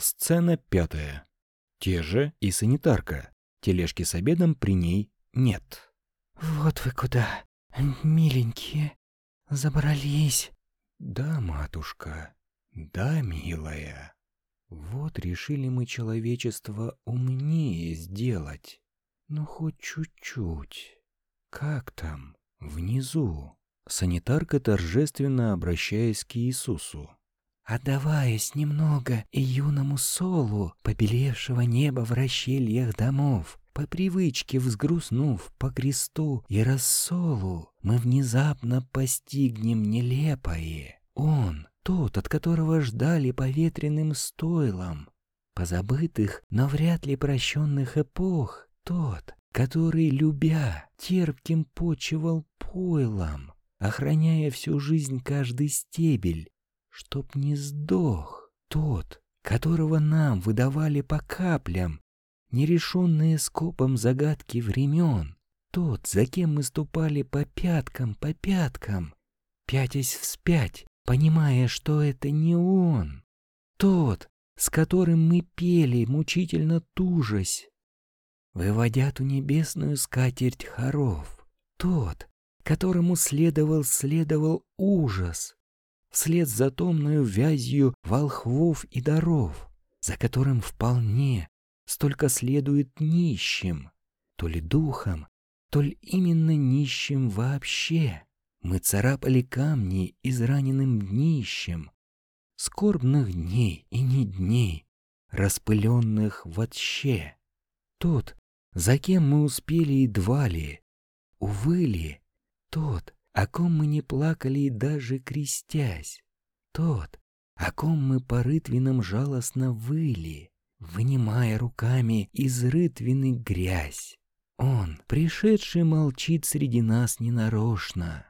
Сцена пятая. Те же и санитарка. Тележки с обедом при ней нет. «Вот вы куда, миленькие, забрались». «Да, матушка, да, милая. Вот решили мы человечество умнее сделать. Ну, хоть чуть-чуть. Как там, внизу?» Санитарка торжественно обращаясь к Иисусу. «Отдаваясь немного и юному солу, побелевшего неба в расщельях домов, по привычке взгрустнув по кресту и рассолу, мы внезапно постигнем нелепое. Он, тот, от которого ждали по ветреным стойлам, позабытых, но вряд ли прощенных эпох, тот, который, любя, терпким почивал пойлом, охраняя всю жизнь каждый стебель, чтоб не сдох тот, которого нам выдавали по каплям, нерешенные скопом загадки времен, тот, за кем мы ступали по пяткам, по пяткам, пятясь вспять, понимая, что это не он, тот, с которым мы пели, мучительно тужась, выводя ту небесную скатерть хоров, тот, которому следовал, следовал ужас, вслед за томную вязью волхвов и даров, за которым вполне столько следует нищим, то ли духом, то ли именно нищим вообще. Мы царапали камни израненным днищем, скорбных дней и не дней, распыленных вообще. Тот, за кем мы успели едва ли, увы ли, тот, о ком мы не плакали и даже крестясь, тот, о ком мы по рытвинам жалостно выли, вынимая руками из рытвины грязь. Он, пришедший, молчит среди нас ненарочно,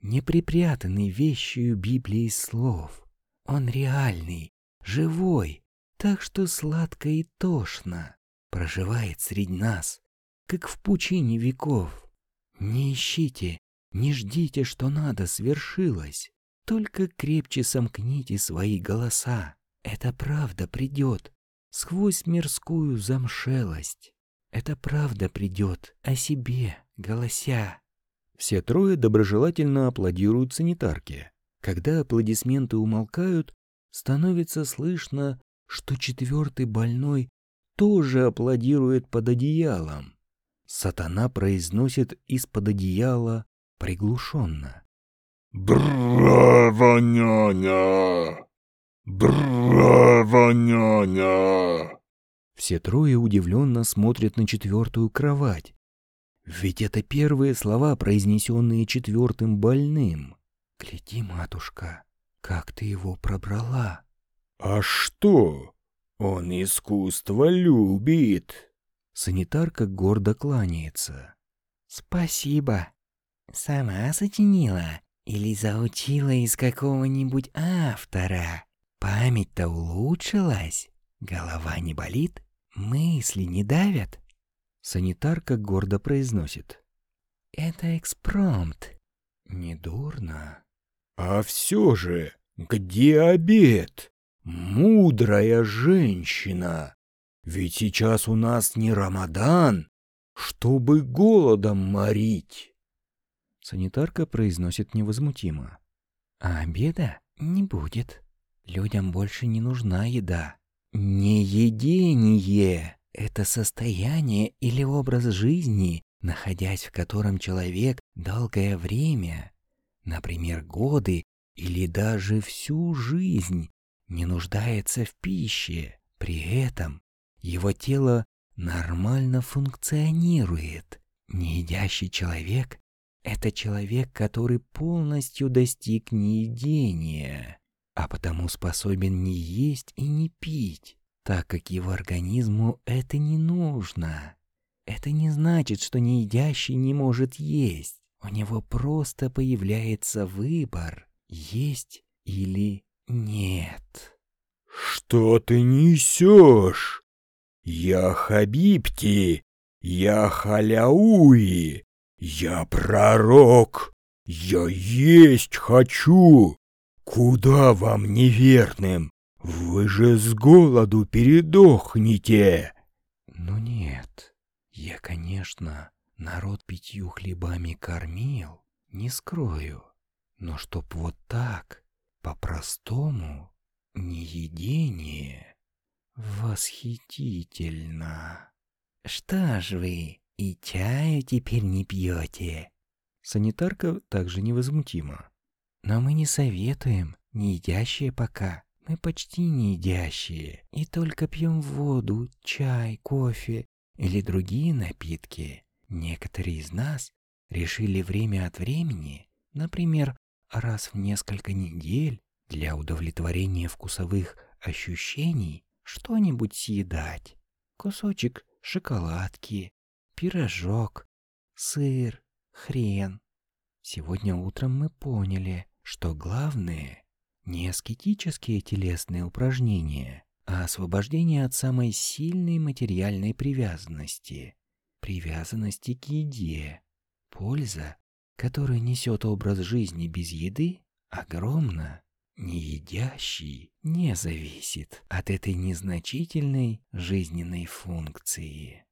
не припрятанный вещью Библии слов. Он реальный, живой, так что сладко и тошно проживает среди нас, как в пучине веков. Не ищите, не ждите, что надо свершилось. Только крепче сомкните свои голоса. Это правда придет сквозь мирскую замшелость. Это правда придет о себе, голося. Все трое доброжелательно аплодируют санитарке. Когда аплодисменты умолкают, становится слышно, что четвертый больной тоже аплодирует под одеялом. Сатана произносит из-под одеяла приглушенно. «Браво, няня! Браво, няня!» Все трое удивленно смотрят на четвертую кровать. Ведь это первые слова, произнесенные четвертым больным. «Гляди, матушка, как ты его пробрала!» «А что? Он искусство любит!» Санитарка гордо кланяется. «Спасибо!» Сама сочинила или заучила из какого-нибудь автора? Память-то улучшилась? Голова не болит? Мысли не давят? Санитарка гордо произносит. Это экспромт. Недурно. А все же, где обед? Мудрая женщина. Ведь сейчас у нас не Рамадан, чтобы голодом морить. Санитарка произносит невозмутимо. А обеда не будет. Людям больше не нужна еда. Не едение — это состояние или образ жизни, находясь в котором человек долгое время, например, годы или даже всю жизнь, не нуждается в пище. При этом его тело нормально функционирует. Неедящий человек это человек, который полностью достиг неедения, а потому способен не есть и не пить, так как его организму это не нужно. Это не значит, что неедящий не может есть. У него просто появляется выбор – есть или нет. «Что ты несешь? Я Хабибти, я Халяуи, «Я пророк! Я есть хочу! Куда вам неверным? Вы же с голоду передохнете. Ну нет, я, конечно, народ пятью хлебами кормил, не скрою. Но чтоб вот так, по-простому, не едение, восхитительно. Что ж вы, и чаю теперь не пьете? Санитарка также невозмутима. Но мы не советуем, не едящие пока. Мы почти не едящие и только пьем воду, чай, кофе или другие напитки. Некоторые из нас решили время от времени, например, раз в несколько недель, для удовлетворения вкусовых ощущений что-нибудь съедать. Кусочек шоколадки, пирожок, сыр, хрен. Сегодня утром мы поняли, что главное не аскетические телесные упражнения, а освобождение от самой сильной материальной привязанности, привязанности к еде. Польза, которую несет образ жизни без еды, огромна. Неедящий не зависит от этой незначительной жизненной функции.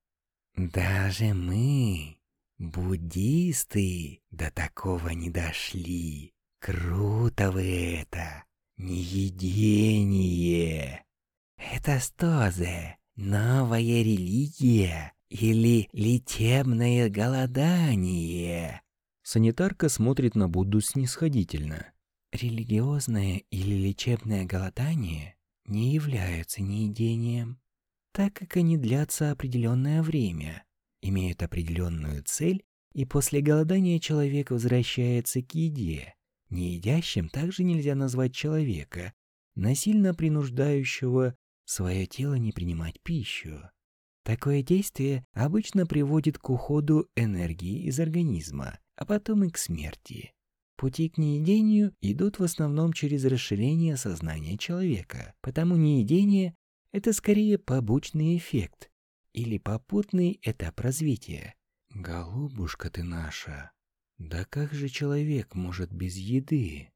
Даже мы, буддисты, до такого не дошли. Круто вы это! Неедение! Это что же, новая религия или лечебное голодание? Санитарка смотрит на Будду снисходительно. Религиозное или лечебное голодание не являются неедением, так как они длятся определенное время, имеют определенную цель, и после голодания человек возвращается к еде. Неедящим также нельзя назвать человека, насильно принуждающего свое тело не принимать пищу. Такое действие обычно приводит к уходу энергии из организма, а потом и к смерти. Пути к неедению идут в основном через расширение сознания человека, потому неедение – это скорее побочный эффект или попутный этап развития. «Голубушка ты наша, да как же человек может без еды?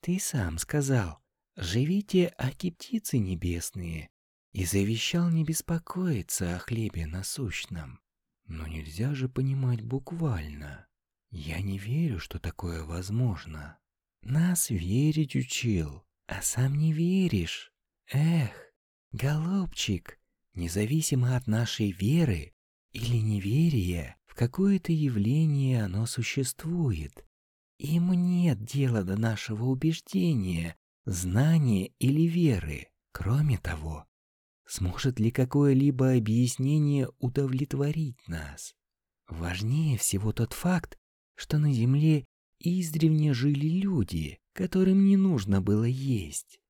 Ты сам сказал, живите, аки птицы небесные, и завещал не беспокоиться о хлебе насущном. Но нельзя же понимать буквально. Я не верю, что такое возможно. Нас верить учил, а сам не веришь. Эх, голубчик, независимо от нашей веры или неверия, в какое-то явление оно существует. Ему нет дела до нашего убеждения, знания или веры. Кроме того, сможет ли какое-либо объяснение удовлетворить нас? Важнее всего тот факт, что на Земле издревне жили люди, которым не нужно было есть.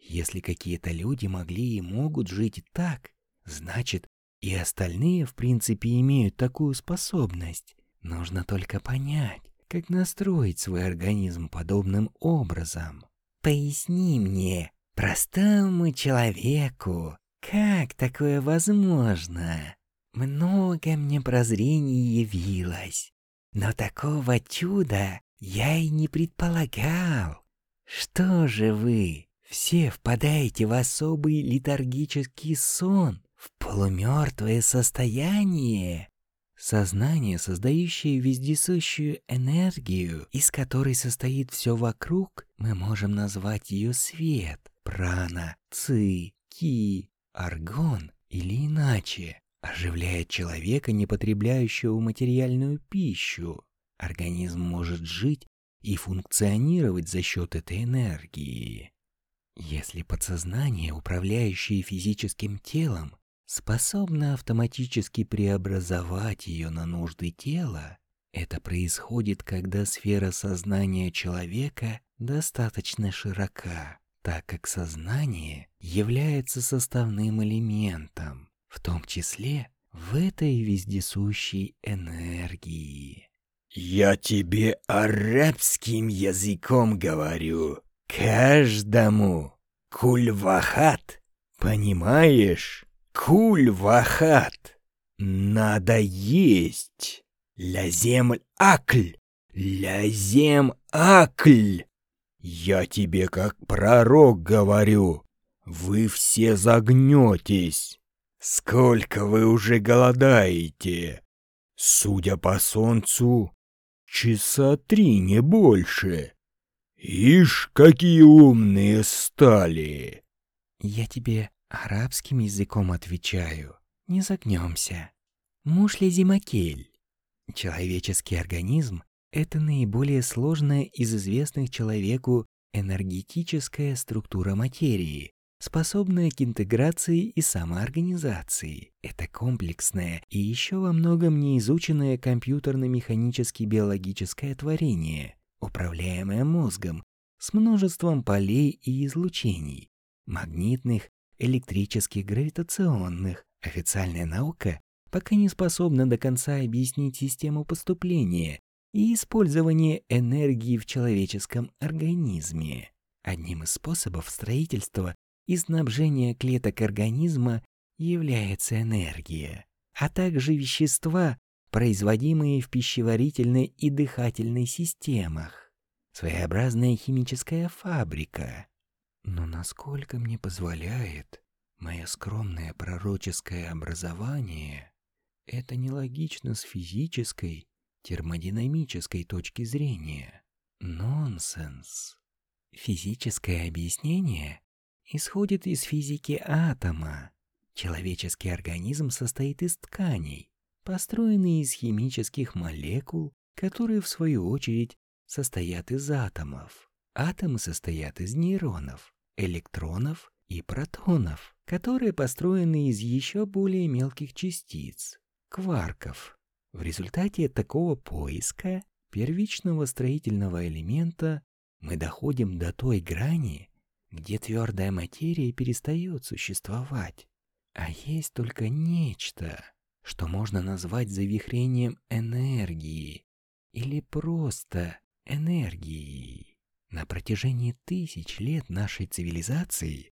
Если какие-то люди могли и могут жить так, значит, и остальные, в принципе, имеют такую способность. Нужно только понять, как настроить свой организм подобным образом. Поясни мне, простому человеку, как такое возможно? Много мне прозрений явилось, но такого чуда я и не предполагал. Что же вы, все впадаете в особый летаргический сон, в полумертвое состояние. Сознание, создающее вездесущую энергию, из которой состоит все вокруг, мы можем назвать ее свет, прана, ци, ки, аргон или иначе, оживляет человека, не потребляющего материальную пищу. Организм может жить и функционировать за счет этой энергии. Если подсознание, управляющее физическим телом, способна автоматически преобразовать ее на нужды тела, это происходит, когда сфера сознания человека достаточно широка, так как сознание является составным элементом, в том числе в этой вездесущей энергии. «Я тебе арабским языком говорю, каждому, кульвахат, понимаешь?» Куль-вахат. Надо есть. Лязем-акль. Лязем-акль. Я тебе как пророк говорю. вы все загнетесь. Сколько вы уже голодаете? Судя по солнцу, часа три, не больше. Ишь, какие умные стали. Я тебе арабским языком отвечаю. Не загнемся. Муж Лизимакель. Человеческий организм – это наиболее сложная из известных человеку энергетическая структура материи, способная к интеграции и самоорганизации. Это комплексное и еще во многом неизученное компьютерно-механически биологическое творение, управляемое мозгом, с множеством полей и излучений, магнитных, электрических, гравитационных. Официальная наука пока не способна до конца объяснить систему поступления и использования энергии в человеческом организме. Одним из способов строительства и снабжения клеток организма является энергия, а также вещества, производимые в пищеварительной и дыхательной системах. Своеобразная химическая фабрика. Но насколько мне позволяет мое скромное пророческое образование, это нелогично с физической, термодинамической точки зрения. Нонсенс. Физическое объяснение исходит из физики атома. Человеческий организм состоит из тканей, построенные из химических молекул, которые в свою очередь состоят из атомов. Атомы состоят из нейронов, электронов и протонов, которые построены из еще более мелких частиц, кварков. В результате такого поиска первичного строительного элемента мы доходим до той грани, где твердая материя перестает существовать, а есть только нечто, что можно назвать завихрением энергии или просто энергией. На протяжении тысяч лет нашей цивилизации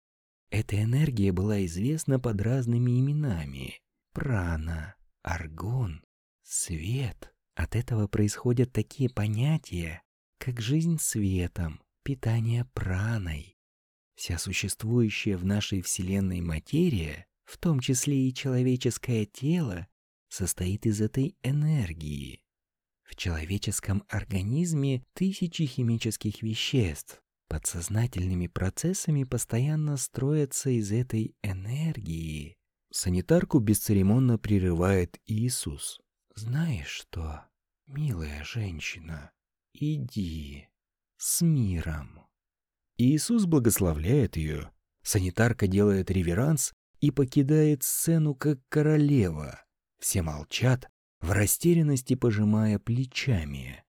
эта энергия была известна под разными именами. Прана, аргон, свет. От этого происходят такие понятия, как жизнь светом, питание праной, Вся существующая в нашей Вселенной материя, в том числе и человеческое тело, состоит из этой энергии. В человеческом организме тысячи химических веществ подсознательными процессами постоянно строятся из этой энергии. Санитарку бесцеремонно прерывает Иисус. «Знаешь что, милая женщина, иди с миром». Иисус благословляет ее. Санитарка делает реверанс и покидает сцену как королева. Все молчат, в растерянности пожимая плечами.